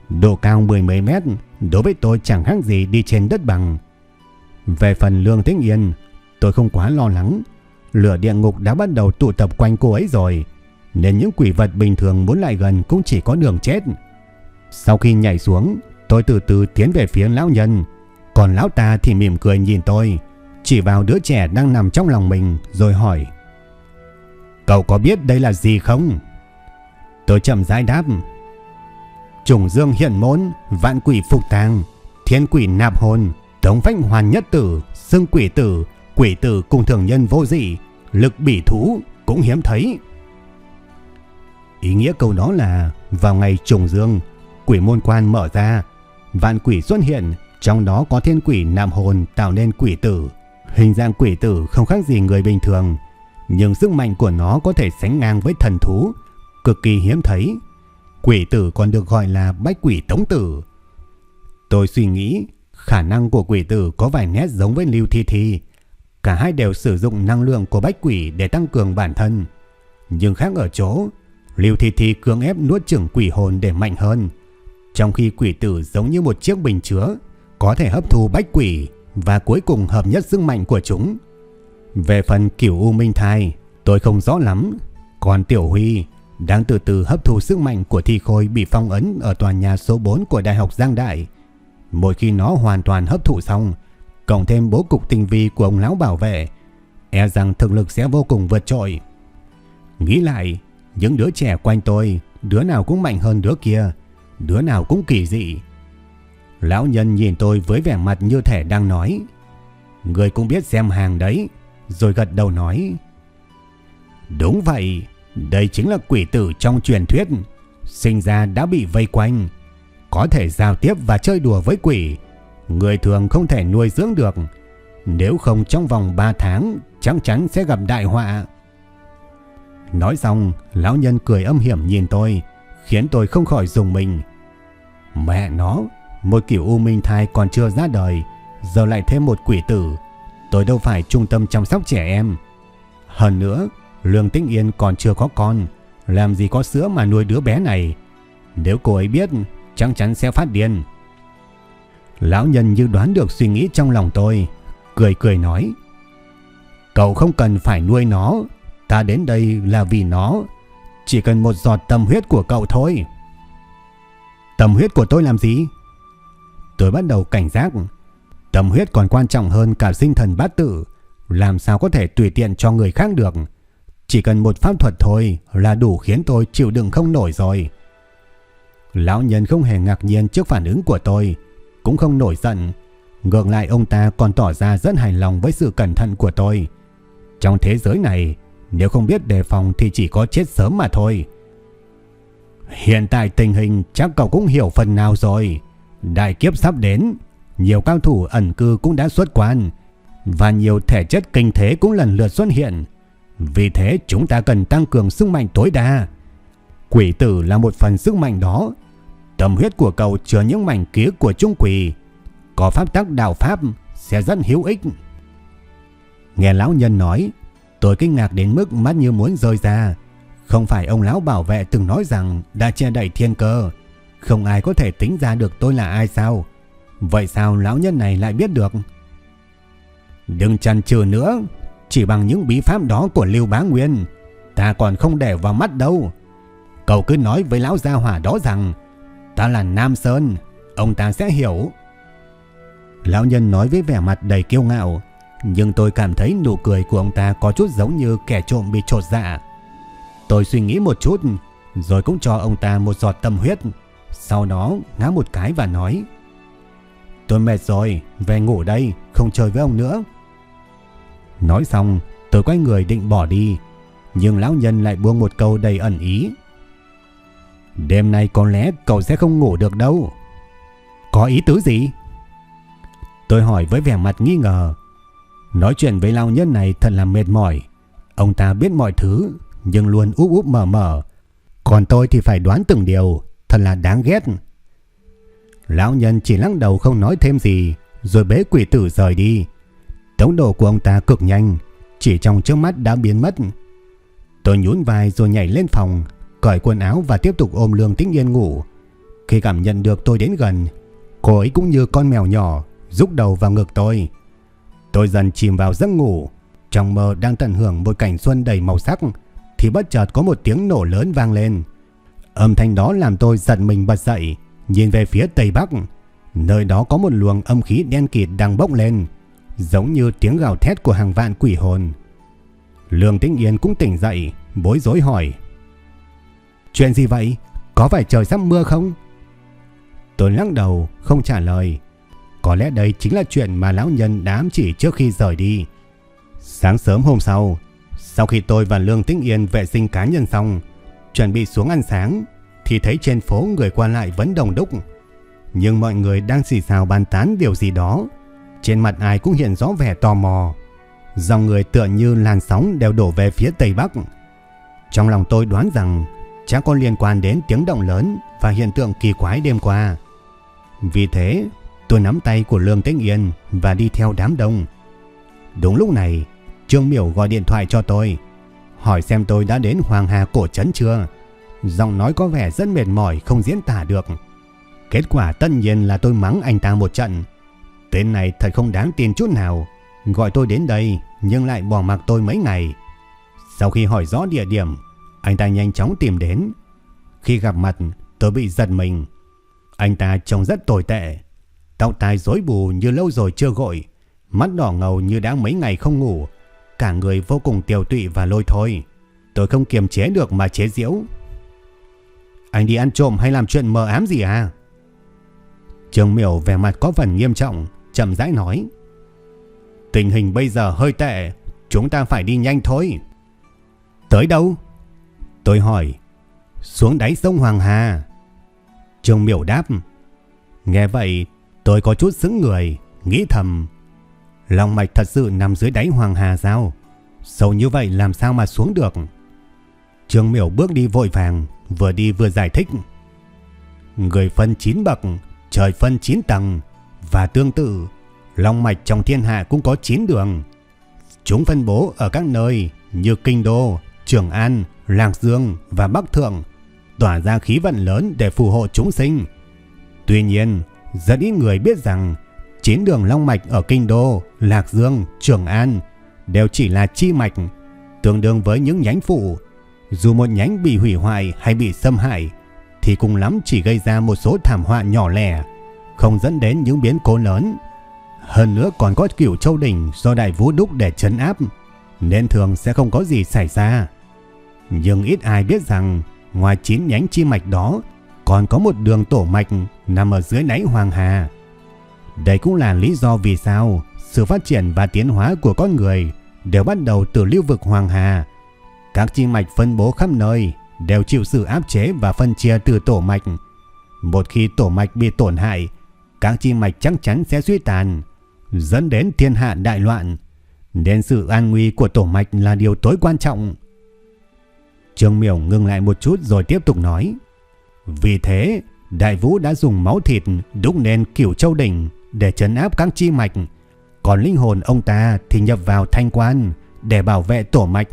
Độ cao mười mấy mét, đối với tôi chẳng khác gì đi trên đất bằng. Về phần Lương Tĩnh Yên, tôi không quá lo lắng. Lửa địa ngục đã bắt đầu tụ tập quanh cô ấy rồi, nên những quỷ vật bình thường muốn lại gần cũng chỉ có đường chết. Sau khi nhảy xuống, Tôi từ từ tiến về phía lão nhân, còn lão ta thì mỉm cười nhìn tôi, chỉ vào đứa trẻ đang nằm trong lòng mình rồi hỏi. Cậu có biết đây là gì không? Tôi chậm rãi đáp. Trùng dương hiện môn, vạn quỷ phục tàng, thiên quỷ nạp hồn, tống phách hoàn nhất tử, xưng quỷ tử, quỷ tử cùng thường nhân vô dị, lực bỉ thú cũng hiếm thấy. Ý nghĩa câu đó là vào ngày trùng dương, quỷ môn quan mở ra, vạn quỷ xuất hiện, trong đó có thiên quỷ nạm hồn tạo nên quỷ tử. Hình dạng quỷ tử không khác gì người bình thường, nhưng sức mạnh của nó có thể sánh ngang với thần thú, cực kỳ hiếm thấy. Quỷ tử còn được gọi là bách quỷ tống tử. Tôi suy nghĩ, khả năng của quỷ tử có vài nét giống với Lưu Thi Thi. Cả hai đều sử dụng năng lượng của bách quỷ để tăng cường bản thân. Nhưng khác ở chỗ, Lưu Thi Thi cưỡng ép nuốt chửng quỷ hồn để mạnh hơn. Trong khi quỷ tử giống như một chiếc bình chứa, có thể hấp thu bách quỷ và cuối cùng hợp nhất sức mạnh của chúng. Về phần kiểu U Minh Thai, tôi không rõ lắm. Còn Tiểu Huy đang từ từ hấp thu sức mạnh của thi khôi bị phong ấn ở tòa nhà số 4 của Đại học Giang Đại. Mỗi khi nó hoàn toàn hấp thụ xong, cộng thêm bố cục tinh vi của ông lão bảo vệ, e rằng thực lực sẽ vô cùng vượt trội. Nghĩ lại, những đứa trẻ quanh tôi, đứa nào cũng mạnh hơn đứa kia, đứa nào cũng kỳ dị. Lão nhân nhìn tôi với vẻ mặt như thể đang nói. Người cũng biết xem hàng đấy, rồi gật đầu nói. Đúng vậy, đây chính là quỷ tử trong truyền thuyết, sinh ra đã bị vây quanh, có thể giao tiếp và chơi đùa với quỷ, người thường không thể nuôi dưỡng được, nếu không trong vòng 3 tháng chắc chắn sẽ gặp đại họa. Nói xong, lão nhân cười âm hiểm nhìn tôi, khiến tôi không khỏi dùng mình. Mẹ nó, một kiểu u minh thai còn chưa ra đời, giờ lại thêm một quỷ tử. Tôi đâu phải trung tâm chăm sóc trẻ em. Hơn nữa, Lương Tĩnh Yên còn chưa có con, làm gì có sữa mà nuôi đứa bé này. Nếu cô ấy biết, chắc chắn sẽ phát điên. Lão nhân như đoán được suy nghĩ trong lòng tôi, cười cười nói. Cậu không cần phải nuôi nó, ta đến đây là vì nó, chỉ cần một giọt tâm huyết của cậu thôi. Tâm huyết của tôi làm gì? Tôi bắt đầu cảnh giác. Tâm huyết còn quan trọng hơn cả sinh thần bát tử, làm sao có thể tùy tiện cho người khác được. Chỉ cần một pháp thuật thôi là đủ khiến tôi chịu đựng không nổi rồi. Lão nhân không hề ngạc nhiên trước phản ứng của tôi, cũng không nổi giận. Ngược lại ông ta còn tỏ ra rất hài lòng với sự cẩn thận của tôi. Trong thế giới này, nếu không biết đề phòng thì chỉ có chết sớm mà thôi. Hiện tại tình hình chắc cậu cũng hiểu phần nào rồi. Đại kiếp sắp đến, nhiều cao thủ ẩn cư cũng đã xuất quan, và nhiều thể chất kinh thế cũng lần lượt xuất hiện. Vì thế chúng ta cần tăng cường sức mạnh tối đa. Quỷ tử là một phần sức mạnh đó. Tâm huyết của cậu chứa những mảnh ký của trung quỷ. Có pháp tắc đạo pháp sẽ rất hữu ích. Nghe lão nhân nói, tôi kinh ngạc đến mức mắt như muốn rơi ra. Không phải ông lão bảo vệ từng nói rằng đã che đậy thiên cơ. Không ai có thể tính ra được tôi là ai sao? Vậy sao lão nhân này lại biết được? Đừng chần chừ nữa, chỉ bằng những bí pháp đó của Lưu Bá Nguyên, ta còn không để vào mắt đâu. Cậu cứ nói với lão gia hỏa đó rằng ta là Nam Sơn, ông ta sẽ hiểu. Lão nhân nói với vẻ mặt đầy kiêu ngạo, nhưng tôi cảm thấy nụ cười của ông ta có chút giống như kẻ trộm bị trột dạ. Tôi suy nghĩ một chút, rồi cũng cho ông ta một giọt tâm huyết. Sau đó ngã một cái và nói Tôi mệt rồi, về ngủ đây, không chơi với ông nữa. Nói xong, tôi quay người định bỏ đi, nhưng lão nhân lại buông một câu đầy ẩn ý. Đêm nay có lẽ cậu sẽ không ngủ được đâu. Có ý tứ gì? Tôi hỏi với vẻ mặt nghi ngờ. Nói chuyện với lão nhân này thật là mệt mỏi. Ông ta biết mọi thứ, nhưng luôn úp úp mở mở. Còn tôi thì phải đoán từng điều, thật là đáng ghét. Lão nhân chỉ lắc đầu không nói thêm gì, rồi bế quỷ tử rời đi. Tốc độ của ông ta cực nhanh, chỉ trong trước mắt đã biến mất. Tôi nhún vai rồi nhảy lên phòng, cởi quần áo và tiếp tục ôm Lương Tĩnh Yên ngủ. Khi cảm nhận được tôi đến gần, cô ấy cũng như con mèo nhỏ, rúc đầu vào ngực tôi. Tôi dần chìm vào giấc ngủ, trong mơ đang tận hưởng một cảnh xuân đầy màu sắc, thì bất chợt có một tiếng nổ lớn vang lên. Âm thanh đó làm tôi giật mình bật dậy, nhìn về phía tây bắc. Nơi đó có một luồng âm khí đen kịt đang bốc lên, giống như tiếng gào thét của hàng vạn quỷ hồn. Lương Tĩnh Yên cũng tỉnh dậy, bối rối hỏi. Chuyện gì vậy? Có phải trời sắp mưa không? Tôi lắc đầu, không trả lời. Có lẽ đây chính là chuyện mà lão nhân đám chỉ trước khi rời đi. Sáng sớm hôm sau, sau khi tôi và Lương Tĩnh Yên vệ sinh cá nhân xong, chuẩn bị xuống ăn sáng, thì thấy trên phố người qua lại vẫn đồng đúc. Nhưng mọi người đang xì xào bàn tán điều gì đó trên mặt ai cũng hiện rõ vẻ tò mò. Dòng người tựa như làn sóng đều đổ về phía Tây Bắc. Trong lòng tôi đoán rằng chắc có liên quan đến tiếng động lớn và hiện tượng kỳ quái đêm qua. Vì thế, tôi nắm tay của Lương Tĩnh Yên và đi theo đám đông. Đúng lúc này, Trương Miểu gọi điện thoại cho tôi, hỏi xem tôi đã đến Hoàng Hà Cổ Trấn chưa. Giọng nói có vẻ rất mệt mỏi không diễn tả được. Kết quả tất nhiên là tôi mắng anh ta một trận. Tên này thật không đáng tiền chút nào. Gọi tôi đến đây nhưng lại bỏ mặc tôi mấy ngày. Sau khi hỏi rõ địa điểm, anh ta nhanh chóng tìm đến. Khi gặp mặt, tôi bị giật mình. Anh ta trông rất tồi tệ. Tóc tai rối bù như lâu rồi chưa gội. Mắt đỏ ngầu như đã mấy ngày không ngủ. Cả người vô cùng tiều tụy và lôi thôi. Tôi không kiềm chế được mà chế giễu. Anh đi ăn trộm hay làm chuyện mờ ám gì à? Trường miểu vẻ mặt có phần nghiêm trọng, chậm rãi nói. Tình hình bây giờ hơi tệ, chúng ta phải đi nhanh thôi. Tới đâu? Tôi hỏi. Xuống đáy sông Hoàng Hà. Trường miểu đáp. Nghe vậy, tôi có chút sững người, nghĩ thầm. Lòng mạch thật sự nằm dưới đáy Hoàng Hà sao? Sâu như vậy làm sao mà xuống được? Trường miểu bước đi vội vàng, vừa đi vừa giải thích. Người phân 9 bậc, trời phân 9 tầng và tương tự, long mạch trong thiên hạ cũng có 9 đường. Chúng phân bố ở các nơi như Kinh Đô, Trường An, Lạc Dương và Bắc Thượng, tỏa ra khí vận lớn để phù hộ chúng sinh. Tuy nhiên, rất ít người biết rằng chín đường long mạch ở Kinh Đô, Lạc Dương, Trường An đều chỉ là chi mạch, tương đương với những nhánh phụ dù một nhánh bị hủy hoại hay bị xâm hại thì cùng lắm chỉ gây ra một số thảm họa nhỏ lẻ, không dẫn đến những biến cố lớn. Hơn nữa còn có kiểu châu đỉnh do đại vũ đúc để chấn áp, nên thường sẽ không có gì xảy ra. Nhưng ít ai biết rằng ngoài chín nhánh chi mạch đó còn có một đường tổ mạch nằm ở dưới đáy Hoàng Hà. Đây cũng là lý do vì sao sự phát triển và tiến hóa của con người đều bắt đầu từ lưu vực Hoàng Hà các chi mạch phân bố khắp nơi đều chịu sự áp chế và phân chia từ tổ mạch. Một khi tổ mạch bị tổn hại, các chi mạch chắc chắn sẽ suy tàn, dẫn đến thiên hạ đại loạn. Nên sự an nguy của tổ mạch là điều tối quan trọng. Trương Miểu ngừng lại một chút rồi tiếp tục nói. Vì thế, Đại Vũ đã dùng máu thịt đúc nên cửu châu đỉnh để trấn áp các chi mạch. Còn linh hồn ông ta thì nhập vào thanh quan để bảo vệ tổ mạch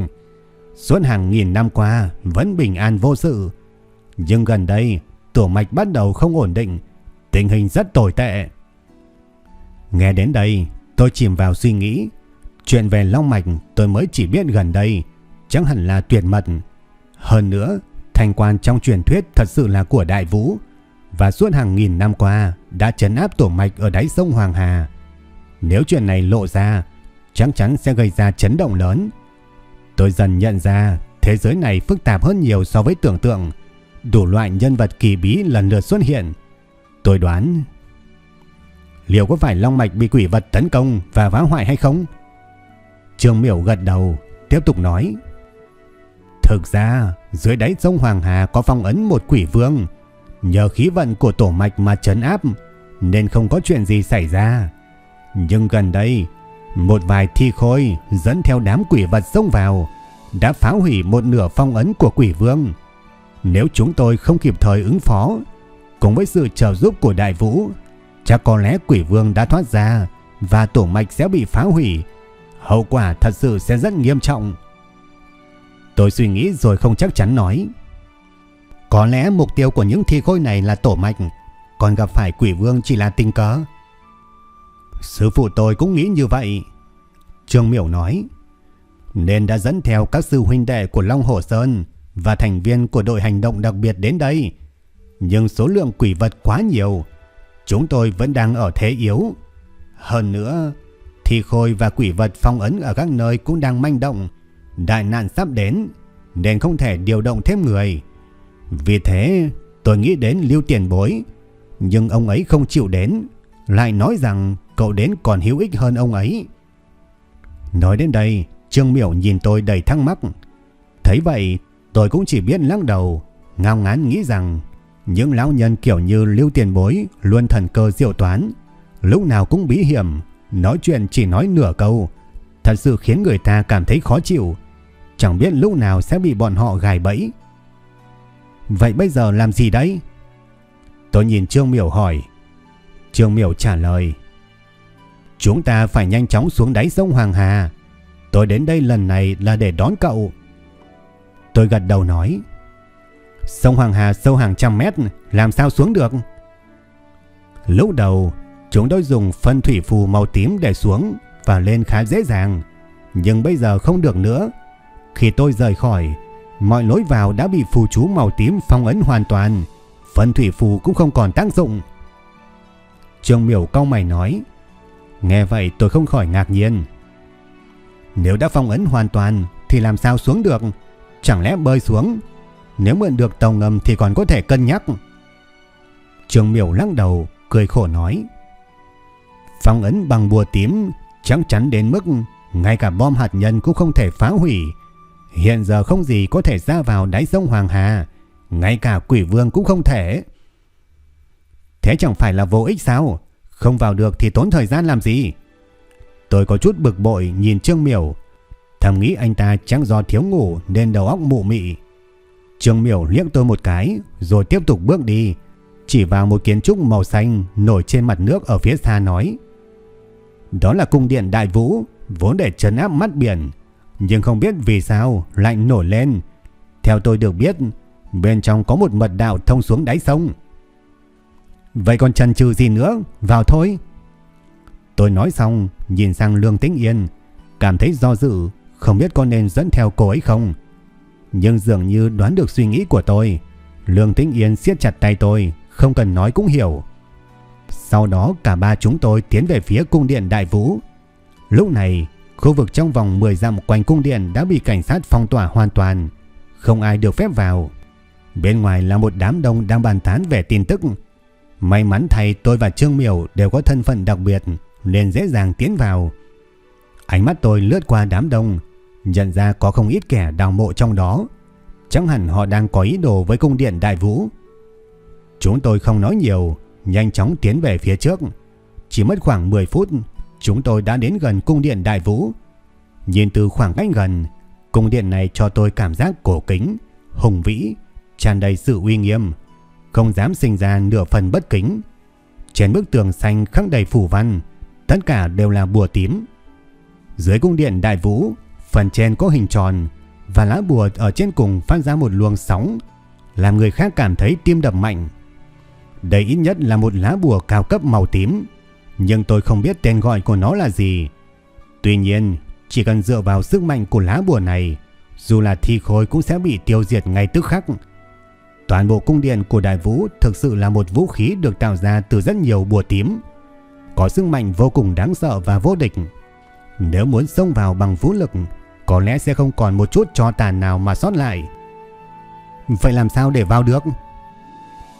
Suốt hàng nghìn năm qua vẫn bình an vô sự. Nhưng gần đây, tổ mạch bắt đầu không ổn định, tình hình rất tồi tệ. Nghe đến đây, tôi chìm vào suy nghĩ. Chuyện về Long Mạch tôi mới chỉ biết gần đây, chẳng hẳn là tuyệt mật. Hơn nữa, thành quan trong truyền thuyết thật sự là của Đại Vũ, và suốt hàng nghìn năm qua đã chấn áp tổ mạch ở đáy sông Hoàng Hà. Nếu chuyện này lộ ra, chắc chắn sẽ gây ra chấn động lớn. Tôi dần nhận ra thế giới này phức tạp hơn nhiều so với tưởng tượng. Đủ loại nhân vật kỳ bí lần lượt xuất hiện. Tôi đoán liệu có phải Long Mạch bị quỷ vật tấn công và phá hoại hay không? Trương Miểu gật đầu, tiếp tục nói. Thực ra, dưới đáy sông Hoàng Hà có phong ấn một quỷ vương. Nhờ khí vận của tổ mạch mà trấn áp, nên không có chuyện gì xảy ra. Nhưng gần đây, một vài thi khôi dẫn theo đám quỷ vật xông vào, đã phá hủy một nửa phong ấn của quỷ vương. Nếu chúng tôi không kịp thời ứng phó, cùng với sự trợ giúp của đại vũ, chắc có lẽ quỷ vương đã thoát ra và tổ mạch sẽ bị phá hủy. Hậu quả thật sự sẽ rất nghiêm trọng. Tôi suy nghĩ rồi không chắc chắn nói. Có lẽ mục tiêu của những thi khôi này là tổ mạch, còn gặp phải quỷ vương chỉ là tình cờ. Sư phụ tôi cũng nghĩ như vậy. Trương Miểu nói. Nên đã dẫn theo các sư huynh đệ của Long Hồ Sơn và thành viên của đội hành động đặc biệt đến đây. Nhưng số lượng quỷ vật quá nhiều. Chúng tôi vẫn đang ở thế yếu. Hơn nữa, thi khôi và quỷ vật phong ấn ở các nơi cũng đang manh động. Đại nạn sắp đến, nên không thể điều động thêm người. Vì thế, tôi nghĩ đến lưu tiền bối. Nhưng ông ấy không chịu đến, lại nói rằng cậu đến còn hữu ích hơn ông ấy. Nói đến đây, Trương Miểu nhìn tôi đầy thắc mắc. Thấy vậy, tôi cũng chỉ biết lắc đầu, ngao ngán nghĩ rằng những lão nhân kiểu như Lưu Tiền Bối luôn thần cơ diệu toán, lúc nào cũng bí hiểm, nói chuyện chỉ nói nửa câu, thật sự khiến người ta cảm thấy khó chịu. Chẳng biết lúc nào sẽ bị bọn họ gài bẫy. Vậy bây giờ làm gì đấy? Tôi nhìn Trương Miểu hỏi. Trương Miểu trả lời. Chúng ta phải nhanh chóng xuống đáy sông Hoàng Hà. Tôi đến đây lần này là để đón cậu. Tôi gật đầu nói. Sông Hoàng Hà sâu hàng trăm mét, làm sao xuống được? Lúc đầu, chúng tôi dùng phân thủy phù màu tím để xuống và lên khá dễ dàng. Nhưng bây giờ không được nữa. Khi tôi rời khỏi, mọi lối vào đã bị phù chú màu tím phong ấn hoàn toàn. Phân thủy phù cũng không còn tác dụng. Trương miểu cau mày nói. Nghe vậy tôi không khỏi ngạc nhiên. Nếu đã phong ấn hoàn toàn thì làm sao xuống được? Chẳng lẽ bơi xuống? Nếu mượn được tàu ngầm thì còn có thể cân nhắc. Trương miểu lắc đầu, cười khổ nói. Phong ấn bằng bùa tím chắc chắn đến mức ngay cả bom hạt nhân cũng không thể phá hủy. Hiện giờ không gì có thể ra vào đáy sông Hoàng Hà, ngay cả quỷ vương cũng không thể. Thế chẳng phải là vô ích sao? Không vào được thì tốn thời gian làm gì? Tôi có chút bực bội nhìn Trương Miểu, thầm nghĩ anh ta chắc do thiếu ngủ nên đầu óc mụ mị. Trương Miểu liếc tôi một cái rồi tiếp tục bước đi, chỉ vào một kiến trúc màu xanh nổi trên mặt nước ở phía xa nói: "Đó là cung điện Đại Vũ, vốn để trấn áp mắt biển, nhưng không biết vì sao lạnh nổi lên. Theo tôi được biết, bên trong có một mật đạo thông xuống đáy sông." Vậy còn chần chừ gì nữa, vào thôi. Tôi nói xong, nhìn sang Lương Tĩnh Yên, cảm thấy do dự, không biết có nên dẫn theo cô ấy không. Nhưng dường như đoán được suy nghĩ của tôi, Lương Tĩnh Yên siết chặt tay tôi, không cần nói cũng hiểu. Sau đó cả ba chúng tôi tiến về phía cung điện Đại Vũ. Lúc này, khu vực trong vòng 10 dặm quanh cung điện đã bị cảnh sát phong tỏa hoàn toàn, không ai được phép vào. Bên ngoài là một đám đông đang bàn tán về tin tức. May mắn thay tôi và Trương Miểu đều có thân phận đặc biệt nên dễ dàng tiến vào. Ánh mắt tôi lướt qua đám đông, nhận ra có không ít kẻ đào mộ trong đó. Chẳng hẳn họ đang có ý đồ với cung điện Đại Vũ. Chúng tôi không nói nhiều, nhanh chóng tiến về phía trước. Chỉ mất khoảng 10 phút, chúng tôi đã đến gần cung điện Đại Vũ. Nhìn từ khoảng cách gần, cung điện này cho tôi cảm giác cổ kính, hùng vĩ, tràn đầy sự uy nghiêm, không dám sinh ra nửa phần bất kính. Trên bức tường xanh khắc đầy phủ văn, tất cả đều là bùa tím. Dưới cung điện Đại Vũ, phần trên có hình tròn và lá bùa ở trên cùng phát ra một luồng sóng, làm người khác cảm thấy tim đập mạnh. Đây ít nhất là một lá bùa cao cấp màu tím, nhưng tôi không biết tên gọi của nó là gì. Tuy nhiên, chỉ cần dựa vào sức mạnh của lá bùa này, dù là thi khối cũng sẽ bị tiêu diệt ngay tức khắc. Toàn bộ cung điện của Đại Vũ thực sự là một vũ khí được tạo ra từ rất nhiều bùa tím. Có sức mạnh vô cùng đáng sợ và vô địch. Nếu muốn xông vào bằng vũ lực, có lẽ sẽ không còn một chút cho tàn nào mà sót lại. Vậy làm sao để vào được?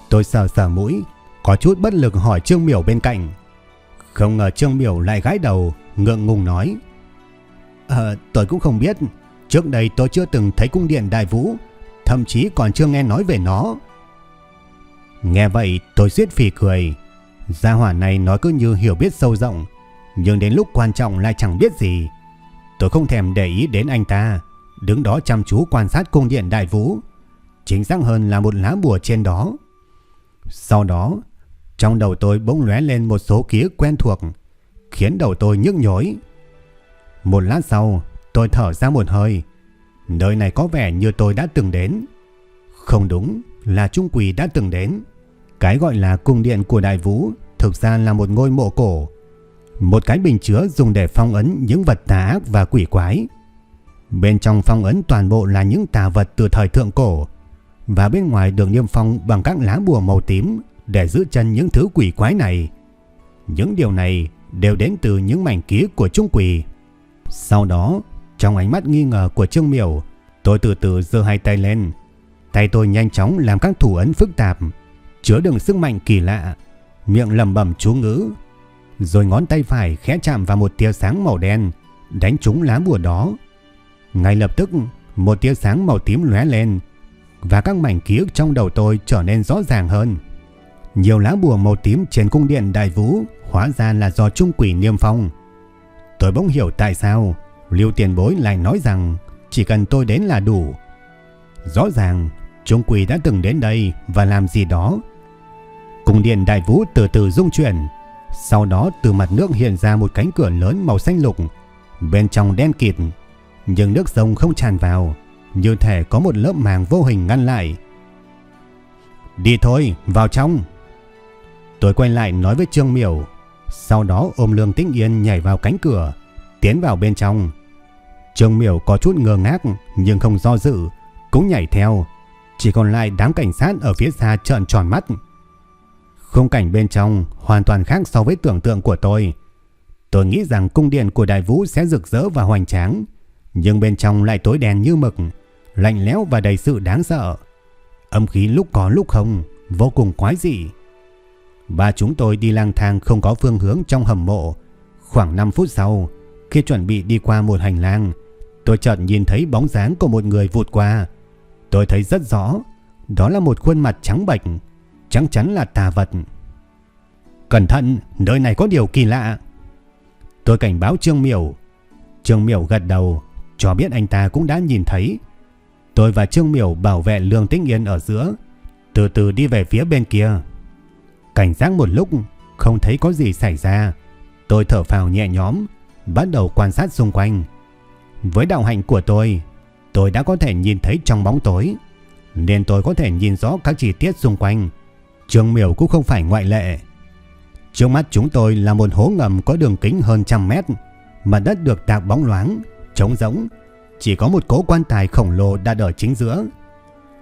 Tôi sờ sờ mũi, có chút bất lực hỏi Trương Miểu bên cạnh. Không ngờ Trương Miểu lại gái đầu, ngượng ngùng nói. Ờ, tôi cũng không biết. Trước đây tôi chưa từng thấy cung điện Đại Vũ thậm chí còn chưa nghe nói về nó. Nghe vậy tôi suýt phì cười. Gia hỏa này nói cứ như hiểu biết sâu rộng, nhưng đến lúc quan trọng lại chẳng biết gì. Tôi không thèm để ý đến anh ta, đứng đó chăm chú quan sát cung điện đại vũ. Chính xác hơn là một lá bùa trên đó. Sau đó, trong đầu tôi bỗng lóe lên một số ký ức quen thuộc, khiến đầu tôi nhức nhối. Một lát sau, tôi thở ra một hơi, Nơi này có vẻ như tôi đã từng đến. Không đúng, là Trung Quỳ đã từng đến. Cái gọi là cung điện của Đại Vũ thực ra là một ngôi mộ cổ. Một cái bình chứa dùng để phong ấn những vật tà ác và quỷ quái. Bên trong phong ấn toàn bộ là những tà vật từ thời thượng cổ. Và bên ngoài được niêm phong bằng các lá bùa màu tím để giữ chân những thứ quỷ quái này. Những điều này đều đến từ những mảnh ký của Trung quỷ Sau đó, trong ánh mắt nghi ngờ của Trương Miểu, tôi từ từ giơ hai tay lên. Tay tôi nhanh chóng làm các thủ ấn phức tạp, chứa đựng sức mạnh kỳ lạ, miệng lẩm bẩm chú ngữ. Rồi ngón tay phải khẽ chạm vào một tia sáng màu đen, đánh trúng lá bùa đó. Ngay lập tức, một tia sáng màu tím lóe lên và các mảnh ký ức trong đầu tôi trở nên rõ ràng hơn. Nhiều lá bùa màu tím trên cung điện Đại Vũ hóa ra là do trung quỷ niêm phong. Tôi bỗng hiểu tại sao Lưu tiền bối lại nói rằng chỉ cần tôi đến là đủ. Rõ ràng Trung quỷ đã từng đến đây và làm gì đó. Cung điện đại vũ từ từ rung chuyển. Sau đó từ mặt nước hiện ra một cánh cửa lớn màu xanh lục. Bên trong đen kịt. Nhưng nước sông không tràn vào. Như thể có một lớp màng vô hình ngăn lại. Đi thôi, vào trong. Tôi quay lại nói với Trương Miểu. Sau đó ôm Lương Tĩnh Yên nhảy vào cánh cửa. Tiến vào bên trong. Trương Miểu có chút ngơ ngác nhưng không do dự. Cũng nhảy theo. Chỉ còn lại đám cảnh sát ở phía xa trợn tròn mắt. Khung cảnh bên trong hoàn toàn khác so với tưởng tượng của tôi. Tôi nghĩ rằng cung điện của Đại Vũ sẽ rực rỡ và hoành tráng. Nhưng bên trong lại tối đen như mực. Lạnh lẽo và đầy sự đáng sợ. Âm khí lúc có lúc không. Vô cùng quái dị. Và chúng tôi đi lang thang không có phương hướng trong hầm mộ. Khoảng 5 phút sau, khi chuẩn bị đi qua một hành lang, tôi chợt nhìn thấy bóng dáng của một người vụt qua. Tôi thấy rất rõ, đó là một khuôn mặt trắng bệch, chắc chắn là tà vật. Cẩn thận, nơi này có điều kỳ lạ. Tôi cảnh báo Trương Miểu. Trương Miểu gật đầu, cho biết anh ta cũng đã nhìn thấy. Tôi và Trương Miểu bảo vệ Lương Tĩnh Yên ở giữa, từ từ đi về phía bên kia. Cảnh giác một lúc, không thấy có gì xảy ra. Tôi thở phào nhẹ nhõm, bắt đầu quan sát xung quanh. Với đạo hạnh của tôi, tôi đã có thể nhìn thấy trong bóng tối, nên tôi có thể nhìn rõ các chi tiết xung quanh. Trường miểu cũng không phải ngoại lệ. Trước mắt chúng tôi là một hố ngầm có đường kính hơn trăm mét, mà đất được tạo bóng loáng, trống rỗng, chỉ có một cố quan tài khổng lồ đặt ở chính giữa.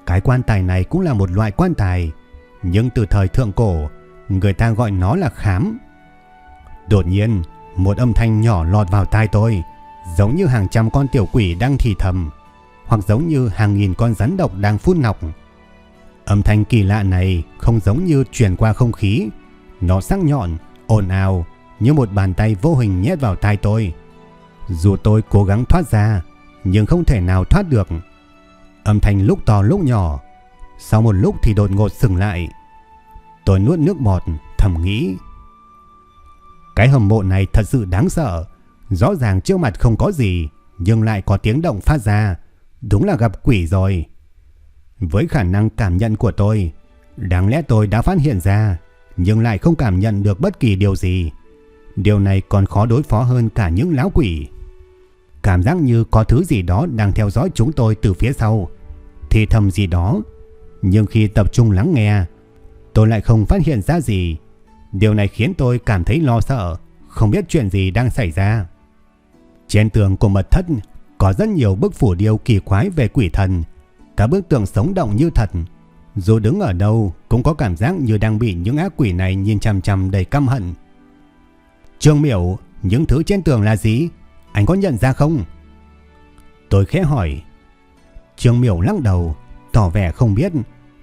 Cái quan tài này cũng là một loại quan tài, nhưng từ thời thượng cổ, người ta gọi nó là khám. Đột nhiên, một âm thanh nhỏ lọt vào tai tôi, giống như hàng trăm con tiểu quỷ đang thì thầm, hoặc giống như hàng nghìn con rắn độc đang phun nọc. Âm thanh kỳ lạ này không giống như truyền qua không khí, nó sắc nhọn, ồn ào như một bàn tay vô hình nhét vào tai tôi. Dù tôi cố gắng thoát ra, nhưng không thể nào thoát được. Âm thanh lúc to lúc nhỏ, sau một lúc thì đột ngột dừng lại. Tôi nuốt nước bọt, thầm nghĩ. Cái hầm mộ này thật sự đáng sợ. Rõ ràng trước mặt không có gì, nhưng lại có tiếng động phát ra. Đúng là gặp quỷ rồi. Với khả năng cảm nhận của tôi, đáng lẽ tôi đã phát hiện ra, nhưng lại không cảm nhận được bất kỳ điều gì. Điều này còn khó đối phó hơn cả những lão quỷ. Cảm giác như có thứ gì đó đang theo dõi chúng tôi từ phía sau, thì thầm gì đó. Nhưng khi tập trung lắng nghe, tôi lại không phát hiện ra gì. Điều này khiến tôi cảm thấy lo sợ, không biết chuyện gì đang xảy ra. Trên tường của mật thất có rất nhiều bức phủ điêu kỳ quái về quỷ thần, cả bức tường sống động như thật. Dù đứng ở đâu cũng có cảm giác như đang bị những ác quỷ này nhìn chằm chằm đầy căm hận. Trương Miểu, những thứ trên tường là gì? Anh có nhận ra không? Tôi khẽ hỏi. Trương Miểu lắc đầu, tỏ vẻ không biết,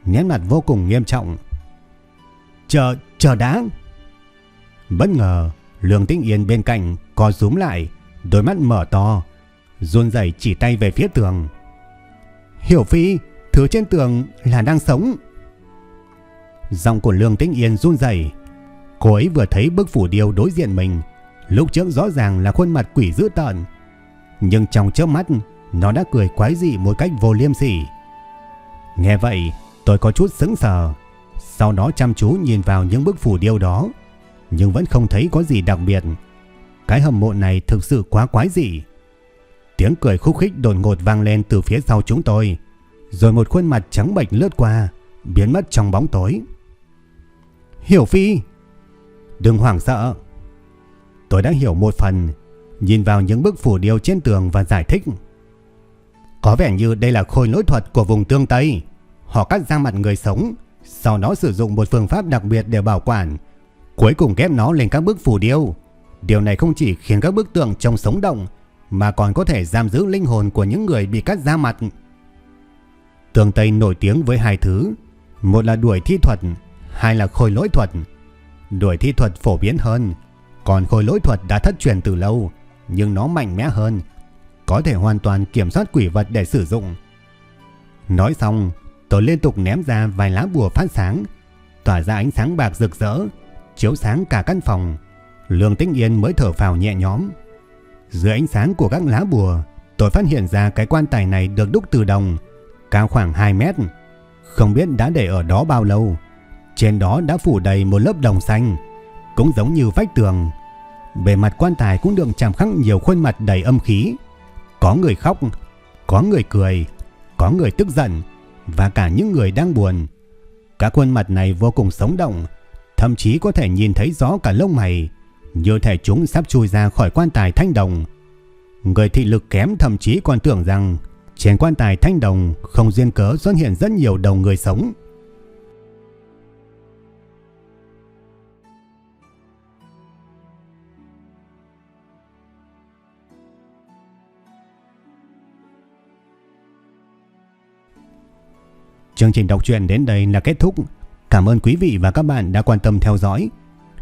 nét mặt vô cùng nghiêm trọng. Chờ, chờ đã. Bất ngờ, Lương Tĩnh Yên bên cạnh co rúm lại, đôi mắt mở to, run rẩy chỉ tay về phía tường. Hiểu Phi, thứ trên tường là đang sống. Giọng của Lương Tĩnh Yên run rẩy. Cô ấy vừa thấy bức phủ điêu đối diện mình, lúc trước rõ ràng là khuôn mặt quỷ dữ tợn, nhưng trong chớp mắt, nó đã cười quái dị một cách vô liêm sỉ. Nghe vậy, tôi có chút sững sờ, sau đó chăm chú nhìn vào những bức phủ điêu đó, nhưng vẫn không thấy có gì đặc biệt. Cái hầm mộ này thực sự quá quái dị. Tiếng cười khúc khích đột ngột vang lên từ phía sau chúng tôi, rồi một khuôn mặt trắng bệch lướt qua, biến mất trong bóng tối. Hiểu Phi, đừng hoảng sợ. Tôi đã hiểu một phần, nhìn vào những bức phủ điêu trên tường và giải thích. Có vẻ như đây là khôi lỗi thuật của vùng tương Tây. Họ cắt ra mặt người sống, sau đó sử dụng một phương pháp đặc biệt để bảo quản, cuối cùng ghép nó lên các bức phù điêu. Điều này không chỉ khiến các bức tượng trông sống động, mà còn có thể giam giữ linh hồn của những người bị cắt da mặt. Tường Tây nổi tiếng với hai thứ, một là đuổi thi thuật, hai là khôi lỗi thuật. Đuổi thi thuật phổ biến hơn, còn khôi lỗi thuật đã thất truyền từ lâu, nhưng nó mạnh mẽ hơn, có thể hoàn toàn kiểm soát quỷ vật để sử dụng. Nói xong, tôi liên tục ném ra vài lá bùa phát sáng, tỏa ra ánh sáng bạc rực rỡ, chiếu sáng cả căn phòng. Lương Tĩnh Yên mới thở phào nhẹ nhõm. Dưới ánh sáng của các lá bùa, tôi phát hiện ra cái quan tài này được đúc từ đồng, cao khoảng 2 mét. Không biết đã để ở đó bao lâu. Trên đó đã phủ đầy một lớp đồng xanh, cũng giống như vách tường. Bề mặt quan tài cũng được chạm khắc nhiều khuôn mặt đầy âm khí. Có người khóc, có người cười, có người tức giận và cả những người đang buồn. Các khuôn mặt này vô cùng sống động, thậm chí có thể nhìn thấy rõ cả lông mày, như thể chúng sắp chui ra khỏi quan tài thanh đồng. Người thị lực kém thậm chí còn tưởng rằng trên quan tài thanh đồng không duyên cớ xuất hiện rất nhiều đầu người sống. Chương trình đọc truyện đến đây là kết thúc. Cảm ơn quý vị và các bạn đã quan tâm theo dõi.